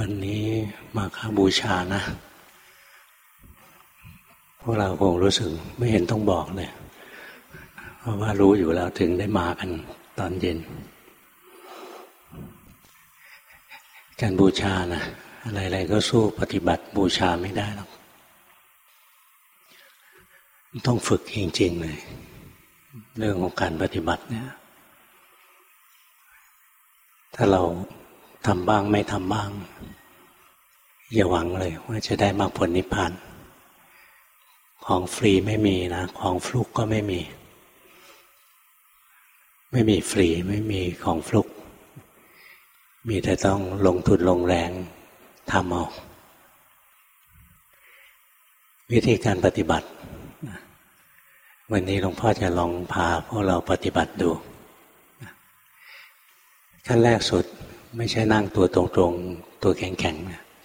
วันนี้มาคาบูชานะ พวกเราคงรู้สึกไม่เห็นต้องบอกเลย เพราะว่ารู้อยู่แล้วถึงได้มากันตอนเย็น การบูชานะอะไรๆก็สู้ปฏิบัติบูชาไม่ได้หรอก ต้องฝึกจริงๆเลย เรื่องของการปฏิบัติเนี่ย ถ้าเรา ทำบ้างไม่ทำบ้าง อย่าหวังเลยว่าจะได้มาผลนิพพานของฟรีไม่มีนะ ของฟลุกก็ไม่มี ไม่มีฟรีไม่มีของฟลุก มีแต่ต้องลงทุนลงแรงทำเอาวิธีการปฏิบัติ วันนี้หลวงพ่อจะลองพาพวกเราปฏิบัติดูขั้นแรกสุด ไม่ใช่นั่งตัวตรงๆ ตัวแข็ง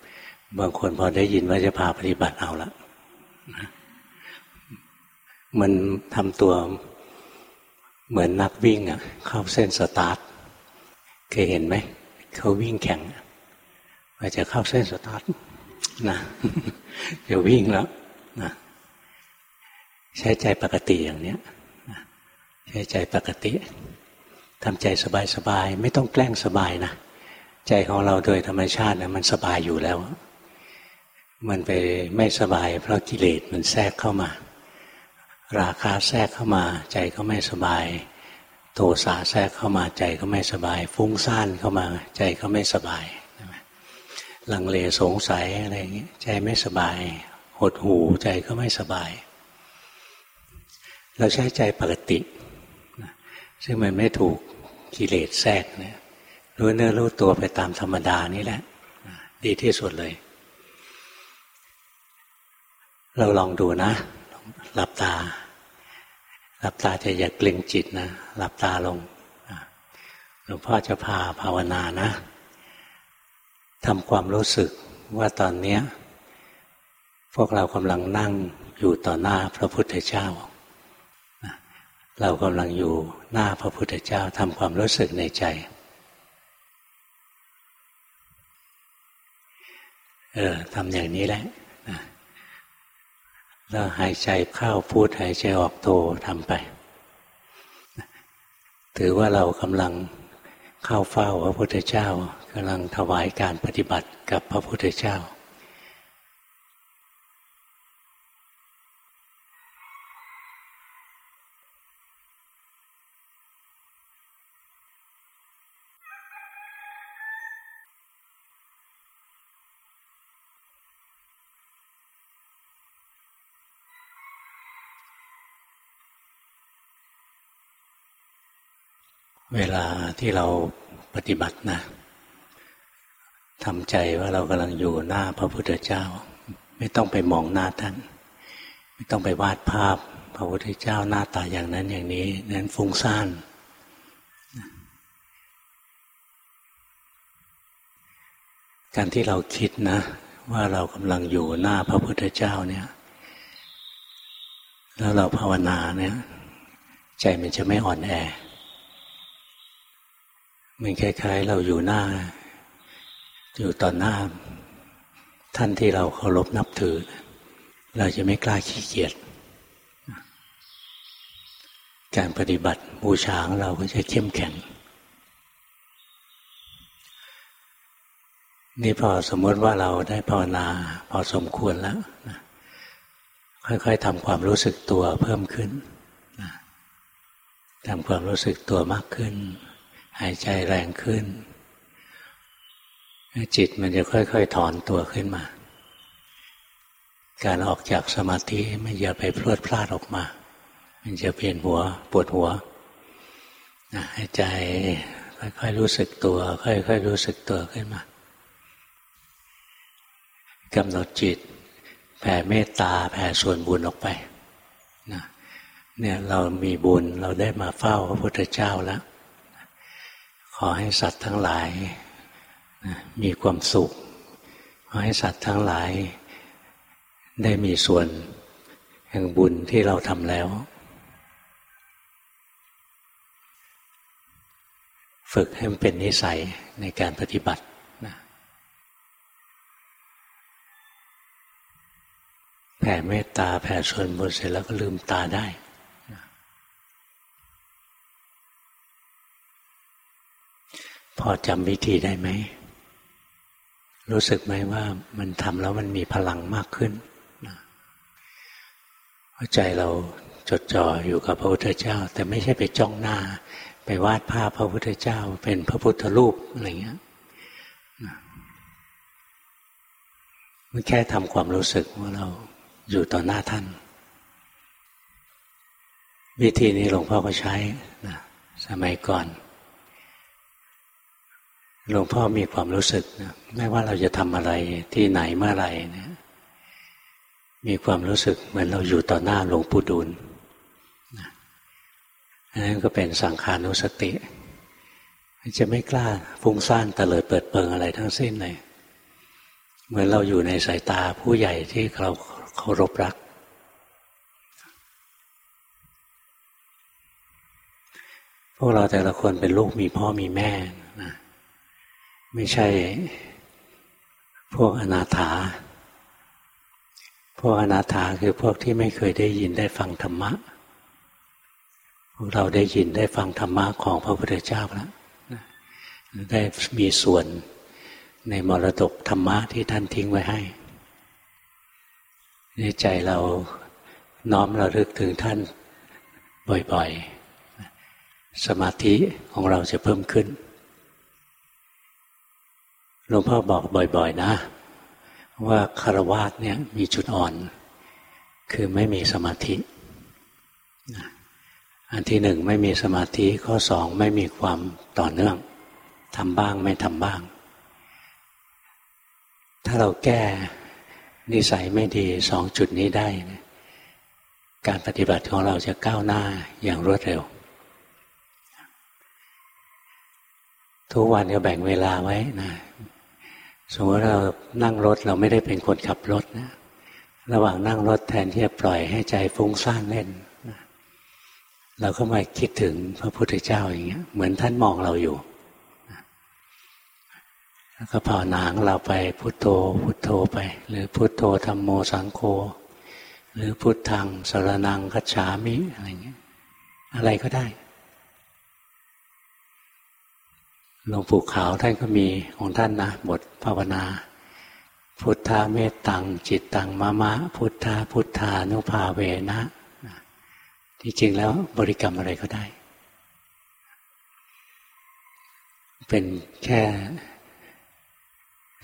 ๆบางคนพอได้ยินว่าจะพาปฏิบัติเอาละมันทำตัวเหมือนนักวิ่งอะ เข้าเส้นสตาร์ทเคยเห็นไหม เขาวิ่งแข่งว่าจะเข้าเส้นสตาร์ทนะจะวิ่งแล้วนะใช้ใจปกติอย่างเนี้ยใช้ใจปกติทำใจสบายๆ ไม่ต้องแกล้งสบายนะ ใจของเราโดยธรรมชาตินะมันสบายอยู่แล้ว มันไปไม่สบาย เพราะกิเลสมันแทรกเข้ามา ราคาแทรกเข้ามา ใจก็ไม่สบาย โทสะแทรกเข้ามาใจก็ไม่สบาย ฟุ้งซ่านเข้ามา ใจก็ไม่สบายลังเลสงสัยอะไรอย่างนี้ใจไม่สบาย หดหูใจก็ไม่สบาย เราใช้ใจปกติ ซึ่งมันไม่ถูกกิเลสแทรกเนี่ย รู้เนื้อรู้ตัวไปตามธรรมดานี่แหละ ดีที่สุดเลย เราลองดูนะหลับตา หลับตาจะอย่าเกร็งจิตนะหลับตาลงหลวงพ่อจะพาภาวนานะทำความรู้สึกว่าตอนนี้พวกเรากำลังนั่งอยู่ต่อหน้าพระพุทธเจ้า เรากำลังอยู่หน้าพระพุทธเจ้าทำความรู้สึกในใจ เออทำอย่างนี้แหละนะแล้วหายใจเข้าพูดหายใจออกโททำไป ถือว่าเรากำลังเข้าเฝ้าพระพุทธเจ้ากำลังถวายการปฏิบัติกับพระพุทธเจ้า เวลาที่เราปฏิบัตินะทำใจว่าเรากำลังอยู่หน้าพระพุทธเจ้า ไม่ต้องไปมองหน้าท่าน ไม่ต้องไปวาดภาพ พระพุทธเจ้าหน้าตาอย่างนั้นอย่างนี้นั้นฟุ้งซ่านการที่เราคิดนะ ว่าเรากำลังอยู่หน้าพระพุทธเจ้าเนี่ย แล้วเราภาวนาเนี่ย ใจมันจะไม่อ่อนแอ มันคล้ายๆ เราอยู่หน้า อยู่ต่อหน้า ท่านที่เราเคารพนับถือ เราจะไม่กล้าขี้เกียจการปฏิบัติบูชาของเราก็จะเข้มแข็ง นี่พอสมมติว่าเราได้ภาวนาพอสมควรแล้วนะค่อยๆทำความรู้สึกตัวเพิ่มขึ้นทำความรู้สึกตัวมากขึ้น หายใจแรงขึ้น จิตมันจะค่อย ๆ ถอนตัวขึ้นมา การออกจากสมาธิไม่อย่าไปพลวดพลาดออกมา มันจะเปลี่ยนหัวปวดหัวหายใจค่อยๆรู้สึกตัว ค่อยๆรู้สึกตัวขึ้นมากำหนดจิต แผ่เมตตาแผ่ส่วนบุญออกไปนะเนี่ยเรามีบุญเราได้มาเฝ้าพระพุทธเจ้าแล้ว ขอให้สัตว์ทั้งหลายมีความสุข ขอให้สัตว์ทั้งหลายได้มีส่วนแห่งบุญที่เราทำแล้ว ฝึกให้มันเป็นนิสัยในการปฏิบัติแผ่เมตตาแผ่ส่วนบุญเสร็จแล้วก็ลืมตาได้ พอจำวิธีได้ไหม รู้สึกไหมว่ามันทำแล้วมันมีพลังมากขึ้นใจเราจดจ่ออยู่กับพระพุทธเจ้า แต่ไม่ใช่ไปจ้องหน้า ไปวาดภาพพระพุทธเจ้า เป็นพระพุทธรูปอะไรเงี้ยมันแค่ทำความรู้สึกว่าเราอยู่ต่อหน้าท่าน วิธีนี้หลวงพ่อก็ใช้นะสมัยก่อน หลวงพ่อมีความรู้สึกนะไม่ว่าเราจะทำอะไรที่ไหนเมื่อไรนะมีความรู้สึกเหมือนเราอยู่ต่อหน้าหลวงปู่ดูลอันนั้นก็เป็นสังขานุสติ จะไม่กล้าฟุ้งซ่านตะเลยเปิดเปิงอะไรทั้งสิ้นเลย เหมือนเราอยู่ในสายตาผู้ใหญ่ที่เราเคารพรัก พวกเราแต่ละคนเป็นลูกมีพ่อมีแม่นะ ไม่ใช่พวกอนาถา พวกอนาถาคือพวกที่ไม่เคยได้ยินได้ฟังธรรมะ พวกเราได้ยินได้ฟังธรรมะของพระพุทธเจ้าแล้วได้มีส่วนในมรดกธรรมะที่ท่านทิ้งไว้ให้ในใจเราน้อมระลึกถึงท่านบ่อยๆ สมาธิของเราจะเพิ่มขึ้น หลวงพ่อบอกบ่อย ๆ นะ ว่าคารวาสเนี่ยมีจุดอ่อน คือไม่มีสมาธิอันที่หนึ่งไม่มีสมาธิข้อสองไม่มีความต่อเนื่องทำบ้างไม่ทำบ้าง ถ้าเราแก้นิสัยไม่ดีสองจุดนี้ได้นะการปฏิบัติของเราจะก้าวหน้าอย่างรวดเร็ว ทุกวันก็แบ่งเวลาไว้นะ สมมติเรานั่งรถเราไม่ได้เป็นคนขับรถนะ ระหว่างนั่งรถแทนที่จะปล่อยให้ใจฟุ้งซ่านเล่นนะเราก็มาคิดถึงพระพุทธเจ้าอย่างเงี้ย เหมือนท่านมองเราอยู่แล้วก็ภาวนาของเราไปพุโทโธ พุโทโธไป หรือพุโทโธธรรมโมสังโฆหรือพุทธังสรนังคัจฉามิอะไรเงี้ย อะไรก็ได้ หลวงปู่ขาวท่านก็มีของท่านนะบทภาวนา พุทธาเมตตัง จิตตังมะมะ พุทธาพุทธานุภาเวนะที่จริงแล้วบริกรรมอะไรก็ได้ เป็นแค่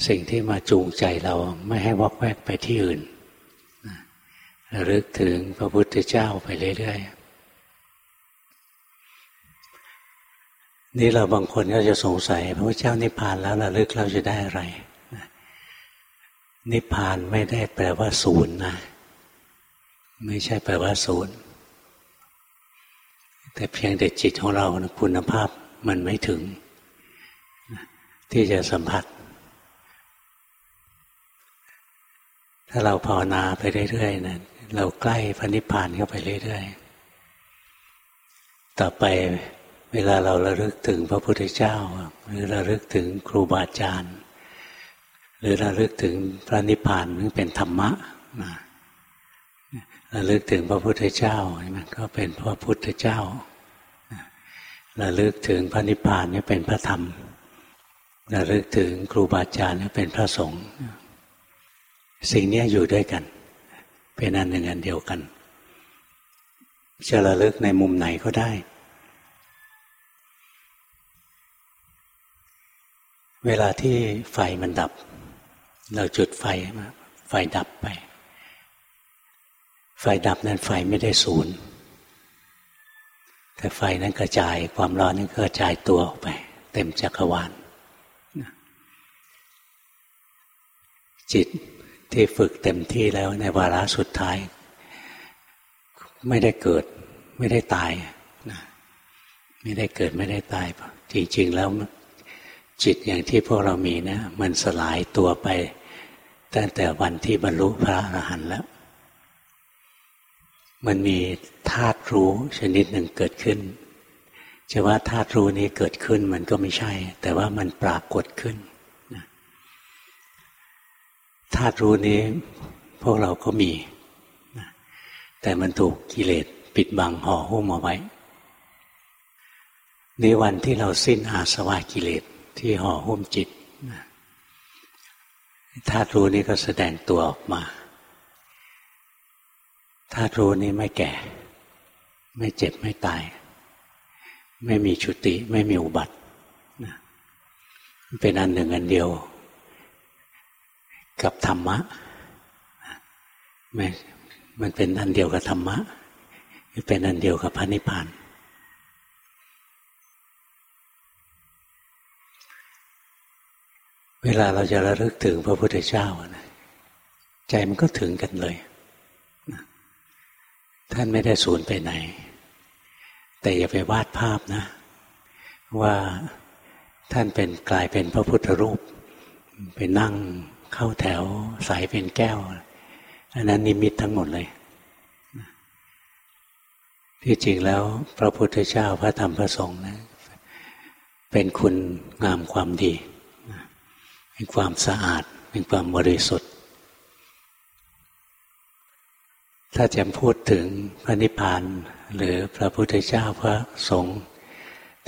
สิ่งที่มาจูงใจเราไม่ให้วอกแวกไปที่อื่นระลึกถึงพระพุทธเจ้าไปเรื่อยๆ นี่เราบางคนก็จะสงสัย พระพุทธเจ้านิพพานแล้วระลึกเราจะได้อะไร นิพพานไม่ได้แปลว่าศูนย์นะ ไม่ใช่แปลว่าศูนย์ แต่เพียงแต่จิตของเราคุณภาพมันไม่ถึง ที่จะสัมผัส ถ้าเราภาวนาไปเรื่อยๆนะเราใกล้พระนิพพานเข้าไปเรื่อยๆ ต่อไป วลาเราระลึกถึงพระพุทธเจ้า หรือระลึกถึงครูบาอาจารย์ หรือระลึกถึงพระนิพพานนึงเป็นธรรมะนะระลึกถึงพระพุทธเจ้ามันก็เป็นพระพุทธเจ้าระลึกถึงพระนิพพานนี่เป็นพระธรรมระลึกถึงครูบาอาจารย์นี่เป็นพระสงฆ์สิ่งนี้อยู่ด้วยกัน เป็นอันหนึ่งอันเดียวกัน จะระลึกในมุมไหนก็ได้ เวลาที่ไฟมันดับ เราจุดไฟมาไฟดับไป ไฟดับนั้นไฟไม่ได้ศูนย์แต่ไฟนั้นกระจายความร้อนนั้นกระจายตัวออกไป เต็มจักรวาลจิตที่ฝึกเต็มที่แล้วในวาระสุดท้าย ไม่ได้เกิด ไม่ได้ตาย ไม่ได้เกิดไม่ได้ตาย จริง ๆ แล้ว จิตอย่างที่พวกเรามีนะมันสลายตัวไป ตั้งแต่วันที่บรรลุพระอรหันต์แล้ว มันมีธาตุรู้ชนิดหนึ่งเกิดขึ้นจะว่าธาตุรู้นี้เกิดขึ้นมันก็ไม่ใช่ แต่ว่ามันปรากฏขึ้นธาตุรู้นี้พวกเราก็มีแต่มันถูกกิเลสปิดบังห่อหุ้มเอาไว้ในวันที่เราสิ้นอาสวะกิเลส ที่ห่อหุ้มจิตธาตุรู้นี้ก็แสดงตัวออกมาธาตุรู้นี้ไม่แก่ ไม่เจ็บไม่ตาย ไม่มีชุติ ไม่มีอุบัติเป็นอันหนึ่งอันเดียว กับธรรมะมันเป็นอันเดียวกับธรรมะเป็นอันเดียวกับพระนิพพาน เวลาเราจะระลึกถึงพระพุทธเจ้านะใจมันก็ถึงกันเลย ท่านไม่ได้สูญไปไหน แต่อย่าไปวาดภาพนะ ว่าท่านเป็นกลายเป็นพระพุทธรูป ไปนั่งเข้าแถวใสเป็นแก้ว อันนั้นนิมิตทั้งหมดเลย ที่จริงแล้ว พระพุทธเจ้าพระธรรมพระสงฆ์นะ เป็นคุณงามความดี เป็นความสะอาด เป็นความบริสุทธิ์ ถ้าจะพูดถึงพระนิพพานหรือพระพุทธเจ้าพระสงฆ์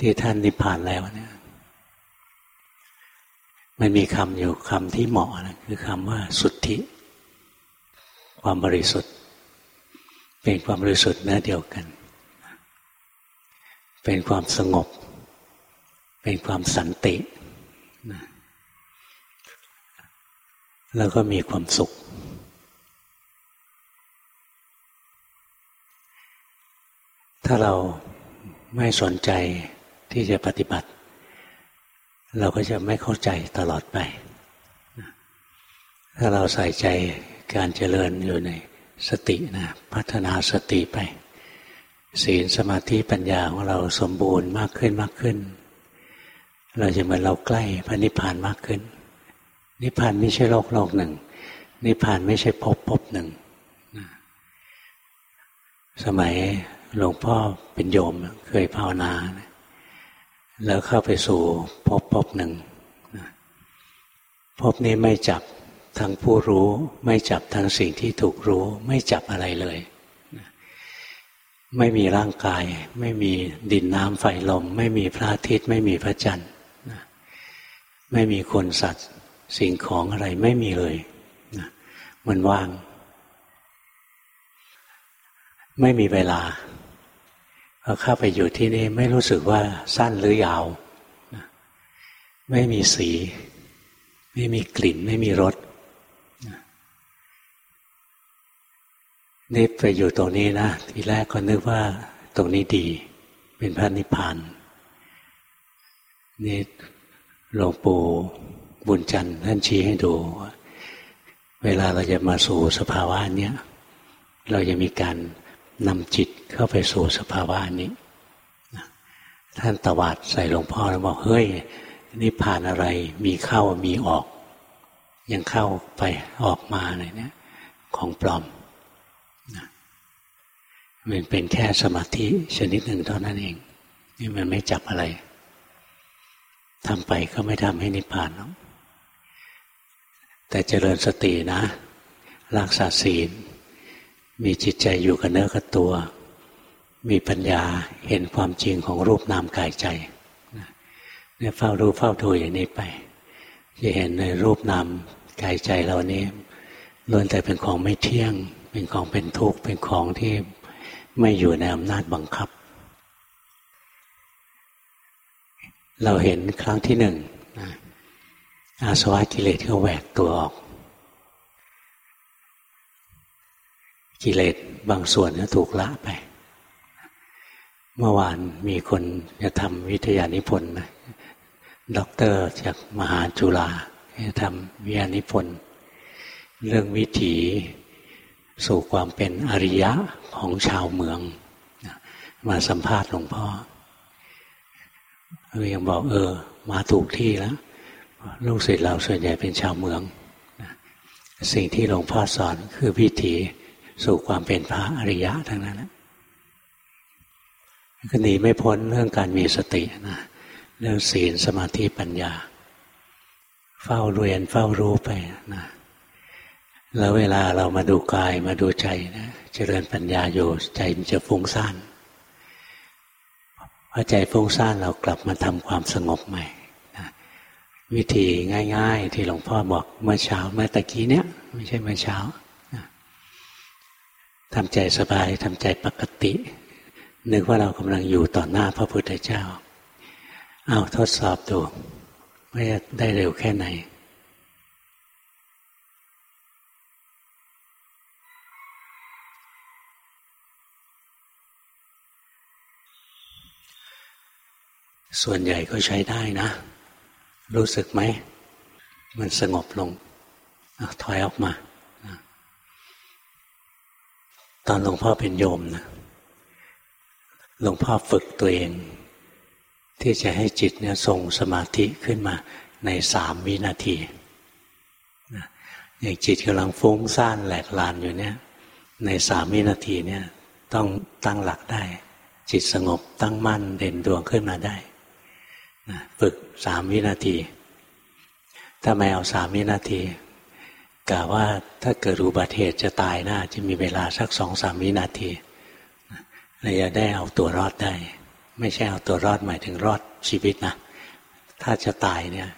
ที่ท่านนิพพานแล้วเนี่ยมันมีคำอยู่คำที่เหมาะนะคือคำว่าสุทธิ ความบริสุทธิ์ เป็นความบริสุทธิ์เนื้อเดียวกัน เป็นความสงบ เป็นความสันติ แล้วก็มีความสุข ถ้าเราไม่สนใจที่จะปฏิบัติ เราก็จะไม่เข้าใจตลอดไป ถ้าเราใส่ใจการเจริญอยู่ในสตินะพัฒนาสติไป ศีลสมาธิปัญญาของเราสมบูรณ์มากขึ้นมากขึ้น เราจะเหมือนเราใกล้พระนิพพานมากขึ้น นิพพานไม่ใช่โลกโลกหนึ่ง นิพพานไม่ใช่ภพภพหนึ่ง สมัยหลวงพ่อเป็นโยมเคยภาวนา แล้วเข้าไปสู่ภพบพหนึ่งภพนี้ไม่จับทั้งผู้รู้ ไม่จับทั้งสิ่งที่ถูกรู้ ไม่จับอะไรเลย ไม่มีร่างกาย ไม่มีดินน้ำไฟลม ไม่มีพระอาทิตย์ ไม่มีพระจันทร์ไม่มีคนสัตว์ สิ่งของอะไรไม่มีเลยมันว่าง ไม่มีเวลาพอเข้าไปอยู่ที่นี่ไม่รู้สึกว่าสั้นหรือยาวไม่มีสี ไม่มีกลิ่น ไม่มีรสนี่ไปอยู่ตรงนี้นะทีแรกก็นึกว่าตรงนี้ดี เป็นพระนิพพานนี่หลวงปู่ บุญจันทร์ท่านชี้ให้ดู เวลาเราจะมาสู่สภาวะเนี้ยเราจะมีการนำจิตเข้าไปสู่สภาวะนี้ท่านตวาดใส่หลวงพ่อแล้วบอกเฮ้ยนี่ผ่านอะไร มีเข้ามีออก ยังเข้าไปออกมาอะไรเนี่ย ของปลอมมันเป็นแค่สมาธิชนิดหนึ่งเท่านั้นเอง นี่มันไม่จับอะไรทำไปก็ไม่ทำให้นิพพานหรอก แต่เจริญสตินะรักษาศีล มีจิตใจอยู่กับเนื้อกับตัว มีปัญญาเห็นความจริงของรูปนามกายใจเนี่ยเฝ้ารู้เฝ้าดูอย่างนี้ไปจะเห็นในรูปนามกายใจเรานี้ล้วนแต่เป็นของไม่เที่ยง เป็นของเป็นทุกข์เป็นของที่ไม่อยู่ในอำนาจบังคับ เราเห็นครั้งที่หนึ่ง อาสวะกิเลสก็แหวกตัวออก กิเลสบางส่วนก็ถูกละไป เมื่อวานมีคนจะทำวิทยานิพนธ์นะด็อกเตอร์จากมหาจุฬาจะทำวิทยานิพนธ์เรื่องวิถีสู่ความเป็นอริยะของชาวเมือง มาสัมภาษณ์หลวงพ่อเยังบอกเออ มาถูกที่แล้ว ลูกศิษย์เราส่วนใหญ่เป็นชาวเมืองสิ่งที่หลวงพ่อสอนคือวิถีสู่ความเป็นพระอริยะทั้งนั้นก็หนีไม่พ้นเรื่องการมีสตินะเรื่องศีลสมาธิปัญญา เฝ้าเรียนเฝ้ารู้ไปนะแล้วเวลาเรามาดูกายมาดูใจนะเจริญปัญญาอยู่ใจมันจะฟุ้งซ่านพอใจฟุ้งซ่านเรากลับมาทำความสงบใหม่ วิธีง่าย ๆ ที่หลวงพ่อบอกเมื่อเช้าเมื่อตะกี้เนี้ยไม่ใช่เมื่อเช้าทำใจสบายทำใจปกติ นึกว่าเรากำลังอยู่ต่อหน้าพระพุทธเจ้า เอาทดสอบดูว่าได้เร็วแค่ไหนส่วนใหญ่ก็ใช้ได้นะ รู้สึกไหม มันสงบลงถอยออกมา ตอนหลวงพ่อเป็นโยมนะหลวงพ่อฝึกตัวเอง ที่จะให้จิตเนี่ยทรงสมาธิขึ้นมาในสามวินาทีอย่างจิตกำลังฟุ้งซ่านแหลกลานอยู่เนี่ย ในสามวินาทีเนี่ย ต้องตั้งหลักได้ จิตสงบตั้งมั่นเด่นดวงขึ้นมาได้ ฝึกสามวินาทีถ้าไม่เอาสามวินาทีกะว่าถ้าเกิดอุบัติเหตุจะตายนะจะมีเวลาสักสองสามวินาทีเราจะได้เอาตัวรอดได้ ไม่ใช่เอาตัวรอดหมายถึงรอดชีวิตนะถ้าจะตายเนี่ย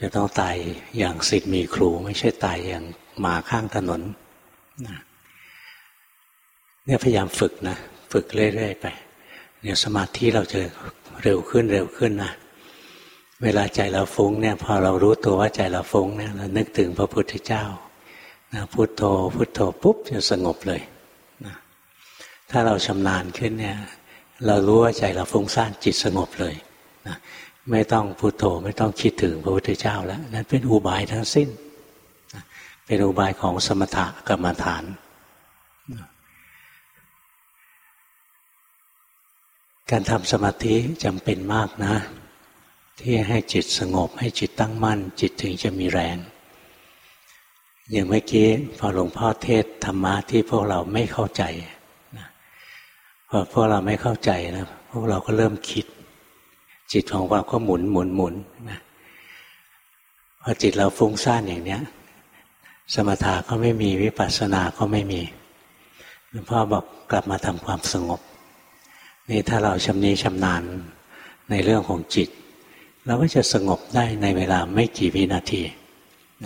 จะต้องตายอย่างสิทธิ์มีครู ไม่ใช่ตายอย่างหมาข้างถนนเนี่ยพยายามฝึกนะ ฝึกเรื่อยๆไป เนี่ยสมาธิเราจะเร็วขึ้นเร็วขึ้นนะ เวลาใจเราฟุ้งเนี่ยพอเรารู้ตัวว่าใจเราฟุ้งเนี่ยเรานึกถึงพระพุทธเจ้านะพุทโธพุทโธปุ๊บจะสงบเลยนะถ้าเราชำนาญขึ้นเนี่ยเรารู้ว่าใจเราฟุ้งซ่านจิตสงบเลยนะไม่ต้องพุทโธไม่ต้องคิดถึงพระพุทธเจ้าแล้วนั่นเป็นอุบายทั้งสิ้นนะเป็นอุบายของสมถะกรรมฐานนะการทำสมาธิจำเป็นมากนะ ที่ให้จิตสงบให้จิตตั้งมั่น จิตถึงจะมีแรง อย่างเมื่อกี้พอหลวงพ่อเทศธรรมะที่พวกเราไม่เข้าใจพอพวกเราไม่เข้าใจนะพวกเราก็เริ่มคิด จิตของเราก็หมุนหมุนหมุนนะพอจิตเราฟุ้งซ่านอย่างเนี้ย สมถะก็ไม่มีวิปัสสนาก็ไม่มีหลวงพ่อบอกกลับมาทำความสงบ นี่ถ้าเราชำนิชำนาญในเรื่องของจิต เราก็จะสงบได้ในเวลาไม่กี่วินาที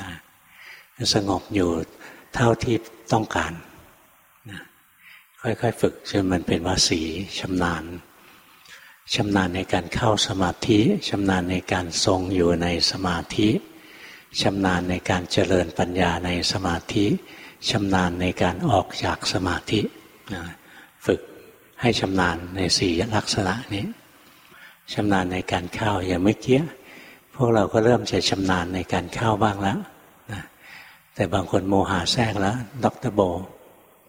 นะสงบอยู่เท่าที่ต้องการนะค่อยๆฝึกจนมันเป็นวาสีชำนาญชำนาญในการเข้าสมาธิชำนาญในการทรงอยู่ในสมาธิชำนาญในการเจริญปัญญาในสมาธิชำนาญในการออกจากสมาธินะฝึกให้ชำนาญในสี่ลักษณะนี้ ชำนาญในการเข้าอย่างเมื่อกี้พวกเราก็เริ่มจะชำนาญในการเข้าบ้างแล้วนะแต่บางคนโมหะแทรกแล้วดรโบ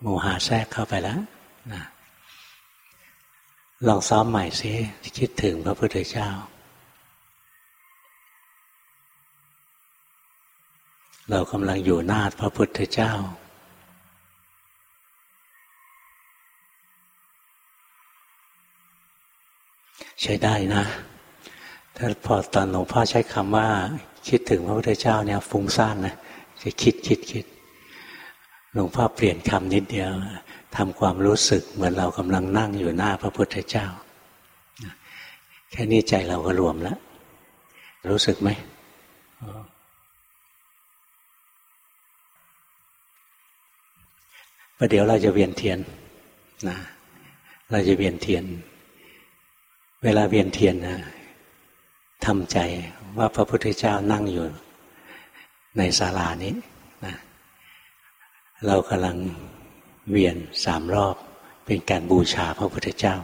โมหะแทรกเข้าไปแล้วนะลองซ้อมใหม่สิคิดถึงพระพุทธเจ้า เรากำลังอยู่หน้าพระพุทธเจ้า ใช้ได้นะ ถ้าพอตอนหลวงพ่อใช้คำว่า คิดถึงพระพุทธเจ้าเนี่ยฟุ้งซ่านนะจะคิดคิดคิดหลวงพ่อเปลี่ยนคำนิดเดียวทำความรู้สึกเหมือนเรากำลังนั่งอยู่หน้าพระพุทธเจ้า แค่นี้ใจเราก็รวมแล้ว รู้สึกไหมประเดี๋ยวเราจะเวียนเทียนนะเราจะเวียนเทียน เวลาเวียนเทียนนะทำใจว่าพระพุทธเจ้านั่งอยู่ในศาลานี้นะเรากำลังเวียนสามรอบเป็นการบูชาพระพุทธเจ้า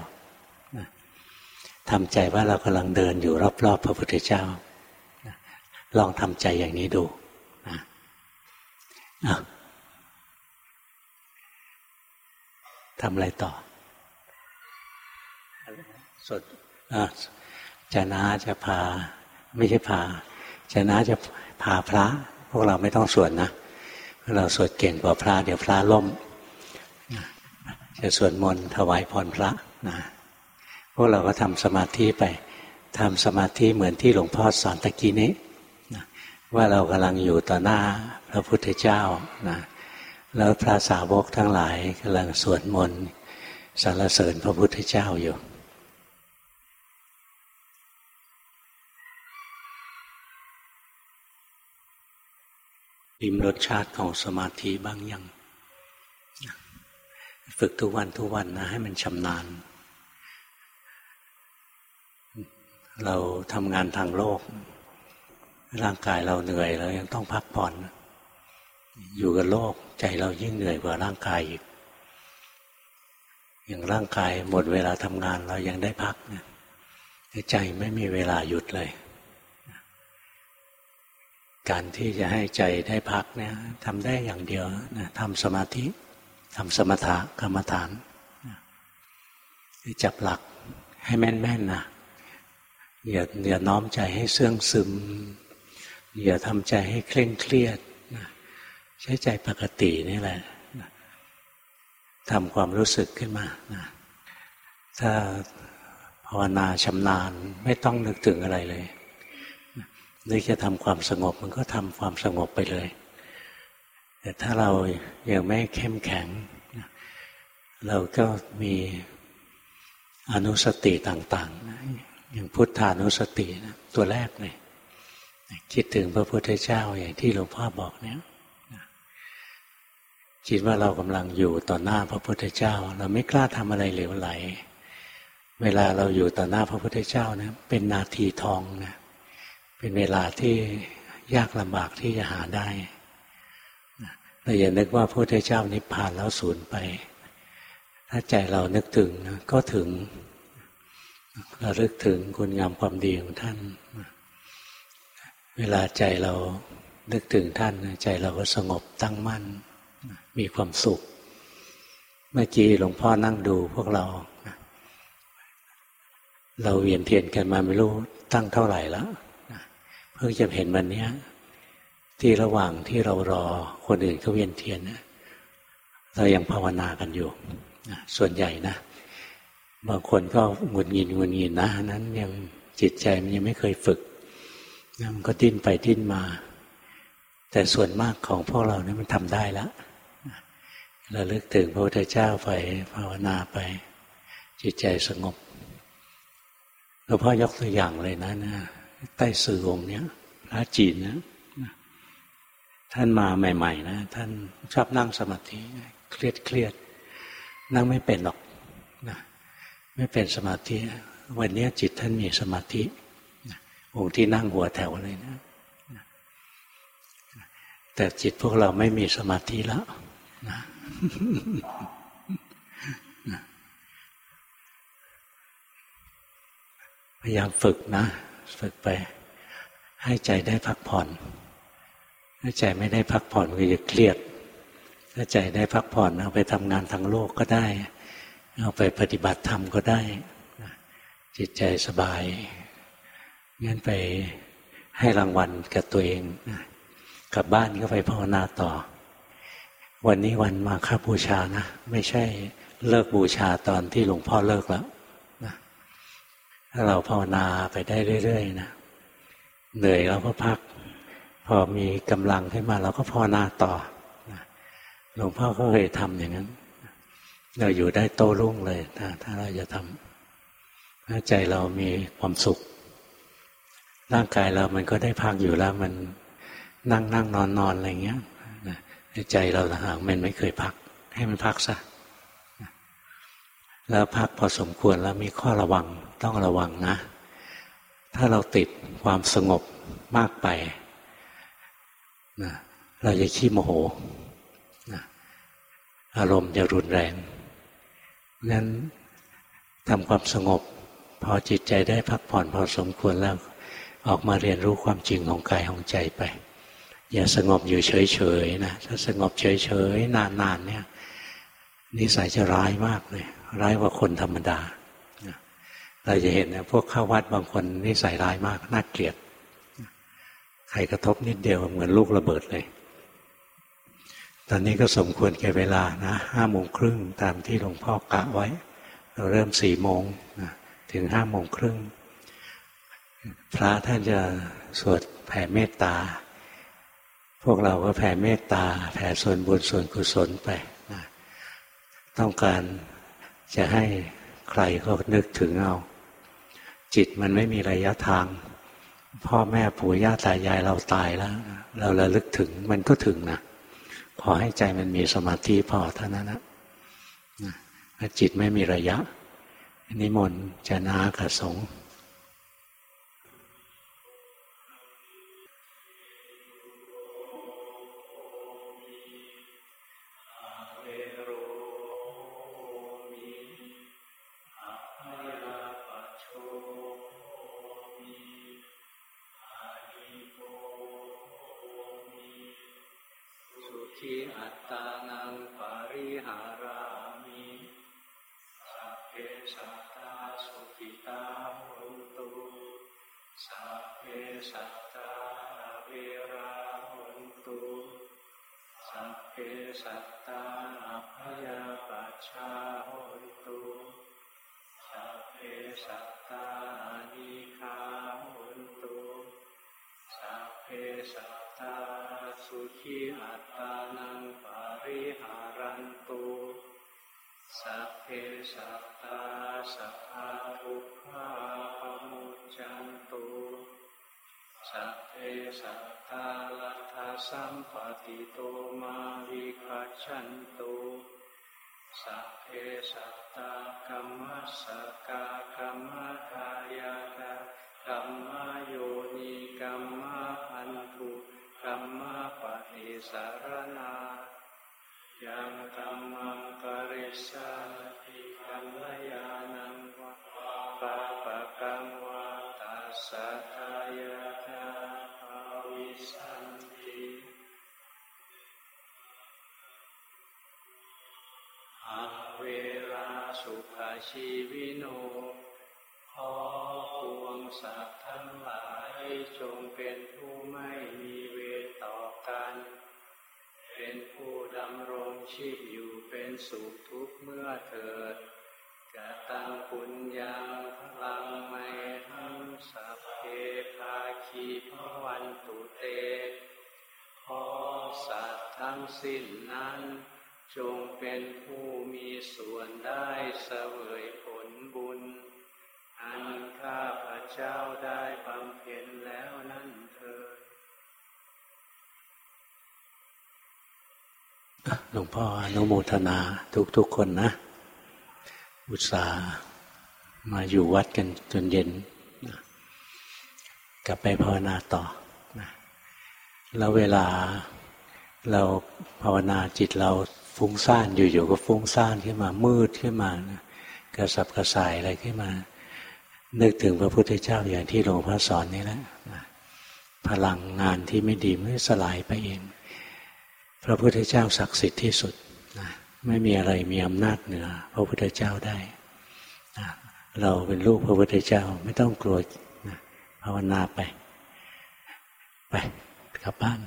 ทำใจว่าเรากำลังเดินอยู่รอบๆพระพุทธเจ้า ลองทำใจอย่างนี้ดูนะทำอะไรต่อ สดจะนาจะพา ไม่ใช่พาจะนาจะพาพระ พวกเราไม่ต้องสวดนะเราสวดเก่งกว่าพระ เดี๋ยวพระล่มจะสวดมนต์ถวายพรพระนะพวกเราก็ทำสมาธิไปทำสมาธิเหมือนที่หลวงพ่อสอนตะกี้นี้นะว่าเรากำลังอยู่ต่อหน้าพระพุทธเจ้านะแล้วพระสาวกทั้งหลายกำลังสวดมนต์สรรเสริญพระพุทธเจ้าอยู่ ริมรสชาติของสมาธิบ้างยัง ฝึกทุกวันทุกวันนะ ให้มันชำนาญ เราทำงานทางโลก ร่างกายเราเหนื่อยเรายังต้องพักผ่อน อยู่กับโลกใจเรายิ่งเหนื่อยกว่าร่างกายอีกอย่างร่างกายหมดเวลาทำงานเรายังได้พักเนี่ยใจไม่มีเวลาหยุดเลย การที่จะให้ใจได้พักเนี่ยทำได้อย่างเดียวนะทำสมาธิทำสมถะกรรมฐานจับหลักให้แม่นๆนะอย่าอย่าน้อมใจให้เสื่องซึม อย่าทำใจให้เคร่งเครียดนะใช้ใจปกตินี่แหละนะทำความรู้สึกขึ้นมานะถ้าภาวนาชำนาญไม่ต้องนึกถึงอะไรเลย นึกจะทำความสงบมันก็ทำความสงบไปเลย แต่ถ้าเรายัางไม่เข้มแข็ง เราก็มีอนุสติต่างๆ อย่างพุทธานุสตินะตัวแรกเลยคิดถึงพระพุทธเจ้าอย่างที่หลวงพ่อบอกเนี่ยคิดว่าเรากำลังอยู่ต่อหน้าพระพุทธเจ้า เราไม่กล้าทำอะไรเหลวไหล เวลาเราอยู่ต่อหน้าพระพุทธเจ้านะเป็นนาทีทองนะ เป็นเวลาที่ยากลำบากที่จะหาได้เราอย่านึกว่าพระพุทธเจ้านิพพานแล้วสูญไป ถ้าใจเรานึกถึงก็ถึงเราลึกถึงคุณงามความดีของท่าน เวลาใจเรานึกถึงท่าน ใจเราก็สงบตั้งมั่น มีความสุข เมื่อกี้หลวงพ่อนั่งดูพวกเรา เราเวียนเทียนกันมาไม่รู้ตั้งเท่าไหร่แล้ว เพิ่งจะเห็นวันนี้ที่ระหว่างที่เรารอคนอื่นเขาเวียนเทียนนะเรายังภาวนากันอยู่ส่วนใหญ่นะบางคนก็หงุดหงิดหงุดหงิดนะนั้นยังจิตใจมันยังไม่เคยฝึกมันก็ดิ้นไปดิ้นมา แต่ส่วนมากของพวกเราเนี่ยมันทำได้แล้วเราเลึกถึงพระพุทธเจ้าไปภาวนาไป จิตใจสงบหลวงพ่อยกตัวอย่างเลยนะนะ ใต้สื่อองค์เนี้ยพระจีนนะท่านมาใหม่ ๆ นะ ท่านชอบนั่งสมาธิเครียดเครียดนั่งไม่เป็นหรอกนะไม่เป็นสมาธิ วันนี้จิตท่านมีสมาธิองค์ที่นั่งหัวแถวเลยนะ แต่จิตพวกเราไม่มีสมาธิแล้วนะพยายามฝึกนะ ฝึกไป ให้ใจได้พักผ่อน ถ้าใจไม่ได้พักผ่อนก็จะเครียด ถ้าใจได้พักผ่อนเอาไปทำงานทางโลกก็ได้ เอาไปปฏิบัติธรรมก็ได้ จิตใจสบายงั้นไปให้รางวัลกับตัวเองกลับบ้านก็ไปภาวนาต่อ วันนี้วันมาฆบูชานะ ไม่ใช่เลิกบูชาตอนที่หลวงพ่อเลิกแล้ว ถ้าเราภาวนาไปได้เรื่อยๆนะเหนื่อยเราก็พัก พอมีกำลังขึ้นมาเราก็ภาวนาต่อหลวงพ่อก็เคยทำอย่างนั้น เราอยู่ได้โตรุ่งเลยถ้าถ้าเราจะทำถ้าใจเรามีความสุข ร่างกายเรามันก็ได้พักอยู่แล้ว มันนั่งนั่งนอนนอนอะไรเงี้ยใจเราหางมันไม่เคยพัก ให้มันพักซะแล้วพักพอสมควรแล้วมีข้อระวัง ต้องระวังนะ ถ้าเราติดความสงบมากไปนะเราจะขี้โมโหนะอารมณ์จะรุนแรงงั้นทำความสงบ พอจิตใจได้พักผ่อนพอสมควรแล้ว ออกมาเรียนรู้ความจริงของกายของใจไป อย่าสงบอยู่เฉยๆนะถ้าสงบเฉยๆนานๆเนี่ยนิสัยจะร้ายมากเลย ร้ายกว่าคนธรรมดา เราจะเห็นนะพวกเข้าวัดบางคนนิสัยร้ายมากน่าเกลียด ใครกระทบนิดเดียวเหมือนลูกระเบิดเลย ตอนนี้ก็สมควรแก่เวลานะห้าโมงครึ่งตามที่หลวงพ่อกะไว้ เราเริ่มสี่โมงนะถึงห้าโมงครึ่งพระท่านจะสวดแผ่เมตตา พวกเราก็แผ่เมตตา แผ่ส่วนบุญส่วนกุศลไปนะต้องการจะให้ใครก็นึกถึงเอา จิตมันไม่มีระยะทาง พ่อแม่ปู่ย่าตายายเราตายแล้ว เราระลึกถึงมันก็ถึงนะขอให้ใจมันมีสมาธิพอเท่านั้นนะจิตไม่มีระยะนิมนต์จะนาขสงฆ์ สัตวิราหุนตุสัพเพสัตตาพยาปัชชาหุนตุสัพเพสัตตานิขาหุนตุสัพเพสัตตาสุขีอัตตานังปาริหารันตุสัพเพสัตตาสัพพะทุกขาปมุจจันตุ วิโน ชีวิโน ขอปวงสัตว์ทั้งหลายจงเป็นผู้ไม่มีเวรต่อกัน เป็นผู้ดำรงชีพอยู่เป็นสุขทุกเมื่อเถิดกตังปุญญังพลังไม่ทั้งสัพเพภาคีพวันตุเต ขอสัตว์ทั้งสิ้นนั้น จงเป็นผู้มีส่วนได้เสวยผลบุญ อันข้าพระเจ้าได้บำเพ็ญแล้วนั่นเถิดหลวงพ่ออนุโมทนาทุกๆคนนะ อุตส่าห์มาอยู่วัดกันจนเย็นกลับไปภาวนาต่อนะแล้วเวลาเราภาวนาจิตเรา ฟุ้งซ่านอยู่ๆก็ฟุ้งซ่านขึ้นมามืดขึ้นมานะกระสับกระส่ายอะไรขึ้นมา นึกถึงพระพุทธเจ้าอย่างที่หลวงพ่อสอนนี่แหละพลังงานที่ไม่ดีไม่สลายไปเอง พระพุทธเจ้าศักดิ์สิทธิ์ที่สุดนะไม่มีอะไรมีอำนาจเหนือ พระพุทธเจ้าได้นะเราเป็นลูกพระพุทธเจ้าไม่ต้องกลัวนะภาวนาไป ไปกลับบ้าน